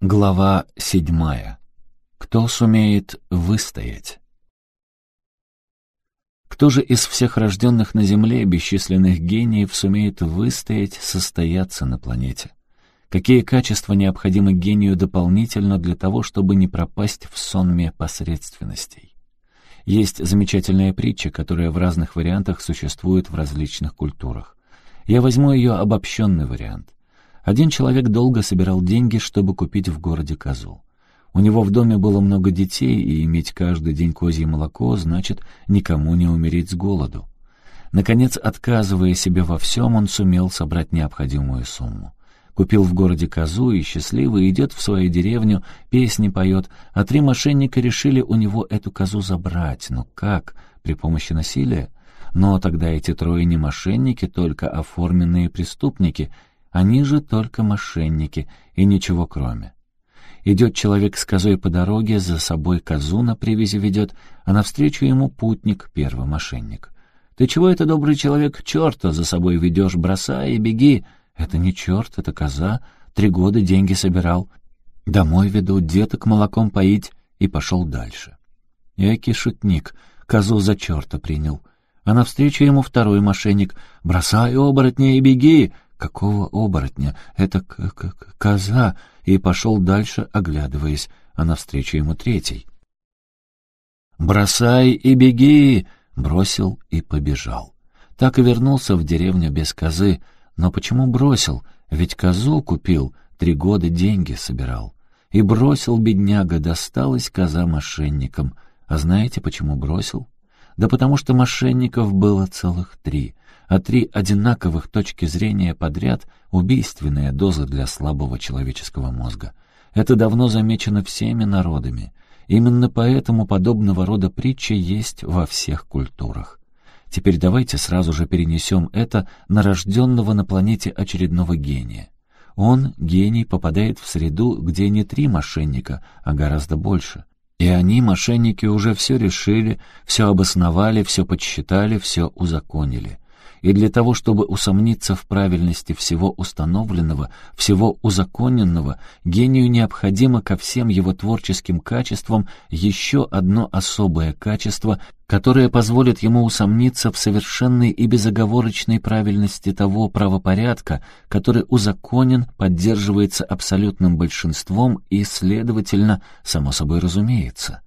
Глава седьмая. Кто сумеет выстоять? Кто же из всех рожденных на Земле бесчисленных гениев сумеет выстоять, состояться на планете? Какие качества необходимы гению дополнительно для того, чтобы не пропасть в сонме посредственностей? Есть замечательная притча, которая в разных вариантах существует в различных культурах. Я возьму ее обобщенный вариант. Один человек долго собирал деньги, чтобы купить в городе козу. У него в доме было много детей, и иметь каждый день козье молоко значит никому не умереть с голоду. Наконец, отказывая себе во всем, он сумел собрать необходимую сумму. Купил в городе козу и счастливо идет в свою деревню, песни поет, а три мошенника решили у него эту козу забрать. Но как? При помощи насилия? Но тогда эти трое не мошенники, только оформленные преступники, они же только мошенники, и ничего кроме. Идет человек с козой по дороге, за собой козу на привязи ведет, а навстречу ему путник, первый мошенник. «Ты чего это, добрый человек, черта за собой ведешь, бросай и беги!» «Это не черт, это коза, три года деньги собирал. Домой веду, деток молоком поить» и пошел дальше. Экий шутник, козу за черта принял. А навстречу ему второй мошенник. «Бросай оборотня и беги!» Какого оборотня? Это к -к коза. И пошел дальше, оглядываясь, а навстречу ему третий. «Бросай и беги!» Бросил и побежал. Так и вернулся в деревню без козы. Но почему бросил? Ведь козу купил, три года деньги собирал. И бросил бедняга, досталась коза мошенникам. А знаете, почему бросил? Да потому что мошенников было целых три — а три одинаковых точки зрения подряд — убийственная доза для слабого человеческого мозга. Это давно замечено всеми народами. Именно поэтому подобного рода притчи есть во всех культурах. Теперь давайте сразу же перенесем это на рожденного на планете очередного гения. Он, гений, попадает в среду, где не три мошенника, а гораздо больше. И они, мошенники, уже все решили, все обосновали, все подсчитали, все узаконили и для того, чтобы усомниться в правильности всего установленного, всего узаконенного, гению необходимо ко всем его творческим качествам еще одно особое качество, которое позволит ему усомниться в совершенной и безоговорочной правильности того правопорядка, который узаконен, поддерживается абсолютным большинством и, следовательно, само собой разумеется.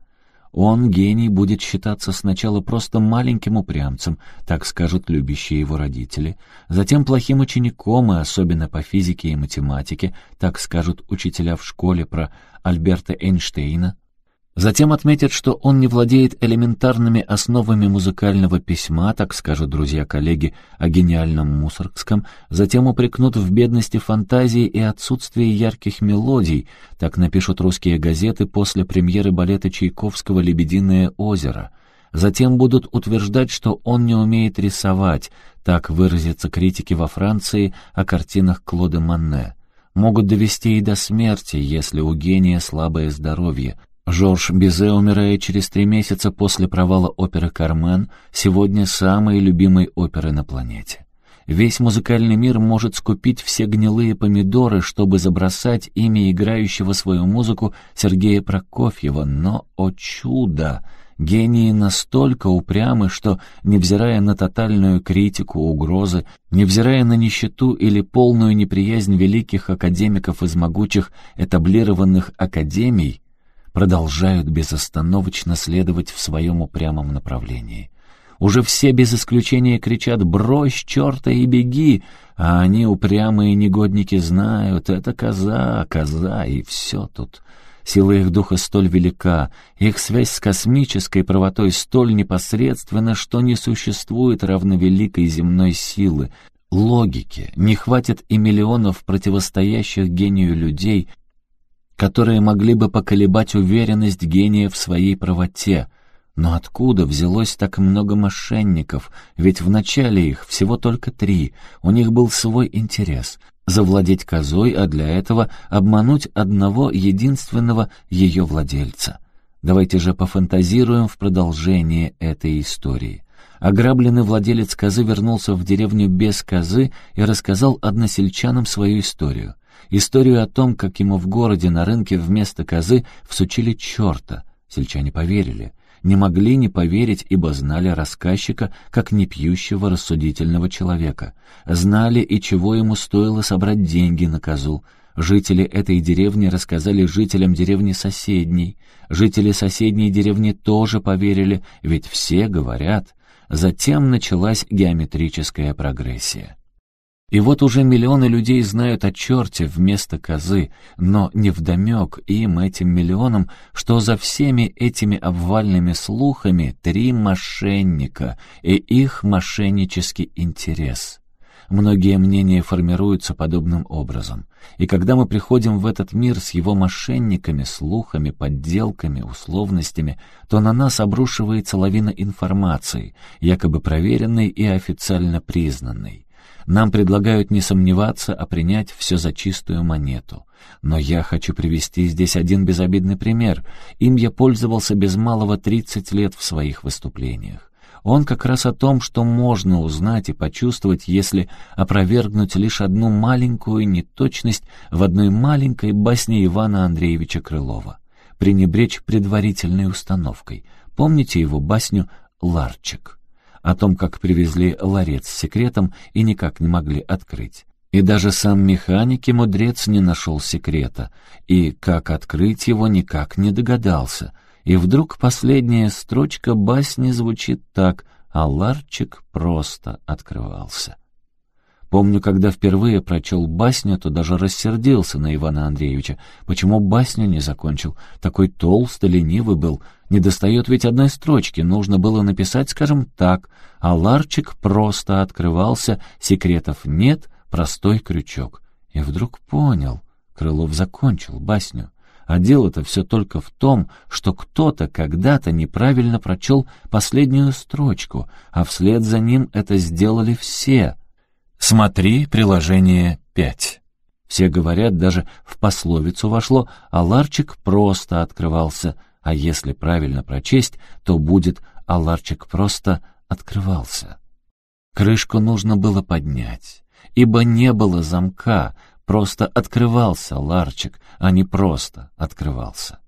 Он, гений, будет считаться сначала просто маленьким упрямцем, так скажут любящие его родители, затем плохим учеником, и особенно по физике и математике, так скажут учителя в школе про Альберта Эйнштейна, Затем отметят, что он не владеет элементарными основами музыкального письма, так скажут друзья-коллеги о гениальном Мусоргском, затем упрекнут в бедности фантазии и отсутствии ярких мелодий, так напишут русские газеты после премьеры балета Чайковского «Лебединое озеро». Затем будут утверждать, что он не умеет рисовать, так выразятся критики во Франции о картинах Клода Манне. Могут довести и до смерти, если у гения слабое здоровье — Жорж Бизе умирает через три месяца после провала оперы «Кармен», сегодня самой любимой оперы на планете. Весь музыкальный мир может скупить все гнилые помидоры, чтобы забросать ими играющего свою музыку Сергея Прокофьева, но, о чудо! Гении настолько упрямы, что, невзирая на тотальную критику, угрозы, невзирая на нищету или полную неприязнь великих академиков из могучих этаблированных академий, продолжают безостановочно следовать в своем упрямом направлении. Уже все без исключения кричат «брось черта и беги», а они, упрямые негодники, знают «это коза, коза» и все тут. Сила их духа столь велика, их связь с космической правотой столь непосредственна, что не существует равновеликой земной силы, логики, не хватит и миллионов противостоящих гению людей, которые могли бы поколебать уверенность гения в своей правоте. Но откуда взялось так много мошенников? Ведь в начале их всего только три. У них был свой интерес — завладеть козой, а для этого обмануть одного единственного ее владельца. Давайте же пофантазируем в продолжение этой истории. Ограбленный владелец козы вернулся в деревню без козы и рассказал односельчанам свою историю. Историю о том, как ему в городе на рынке вместо козы всучили черта. Сельчане поверили. Не могли не поверить, ибо знали рассказчика как непьющего рассудительного человека. Знали и чего ему стоило собрать деньги на козу. Жители этой деревни рассказали жителям деревни соседней. Жители соседней деревни тоже поверили, ведь все говорят. Затем началась геометрическая прогрессия. И вот уже миллионы людей знают о черте вместо козы, но невдомек им, этим миллионам, что за всеми этими обвальными слухами три мошенника и их мошеннический интерес. Многие мнения формируются подобным образом. И когда мы приходим в этот мир с его мошенниками, слухами, подделками, условностями, то на нас обрушивается лавина информации, якобы проверенной и официально признанной. Нам предлагают не сомневаться, а принять все за чистую монету. Но я хочу привести здесь один безобидный пример. Им я пользовался без малого 30 лет в своих выступлениях. Он как раз о том, что можно узнать и почувствовать, если опровергнуть лишь одну маленькую неточность в одной маленькой басне Ивана Андреевича Крылова. Пренебречь предварительной установкой. Помните его басню «Ларчик»? О том, как привезли ларец с секретом и никак не могли открыть. И даже сам механик и мудрец не нашел секрета, и как открыть его никак не догадался. И вдруг последняя строчка басни звучит так, а ларчик просто открывался. Помню, когда впервые прочел басню, то даже рассердился на Ивана Андреевича. Почему басню не закончил? Такой толстый, ленивый был. Не достает ведь одной строчки. Нужно было написать, скажем так, а ларчик просто открывался, секретов нет, простой крючок. И вдруг понял. Крылов закончил басню. А дело-то все только в том, что кто-то когда-то неправильно прочел последнюю строчку, а вслед за ним это сделали все — Смотри приложение 5. Все говорят, даже в пословицу вошло, а ларчик просто открывался, а если правильно прочесть, то будет «а ларчик просто открывался». Крышку нужно было поднять, ибо не было замка, просто открывался ларчик, а не просто открывался.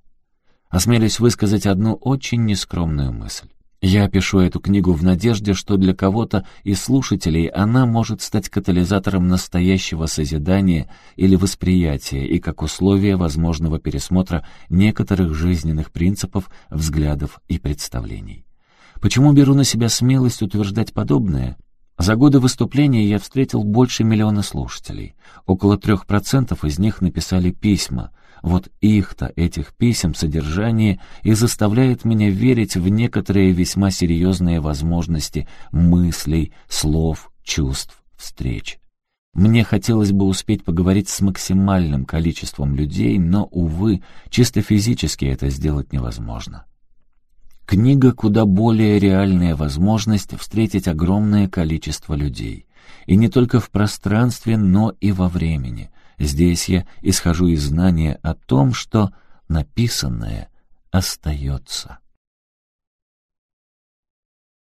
Осмелюсь высказать одну очень нескромную мысль. Я пишу эту книгу в надежде, что для кого-то из слушателей она может стать катализатором настоящего созидания или восприятия и как условие возможного пересмотра некоторых жизненных принципов, взглядов и представлений. Почему беру на себя смелость утверждать подобное? За годы выступления я встретил больше миллиона слушателей. Около трех процентов из них написали письма — вот их-то, этих писем, содержание и заставляет меня верить в некоторые весьма серьезные возможности мыслей, слов, чувств, встреч. Мне хотелось бы успеть поговорить с максимальным количеством людей, но, увы, чисто физически это сделать невозможно. Книга куда более реальная возможность встретить огромное количество людей. И не только в пространстве, но и во времени. Здесь я исхожу из знания о том, что написанное остается.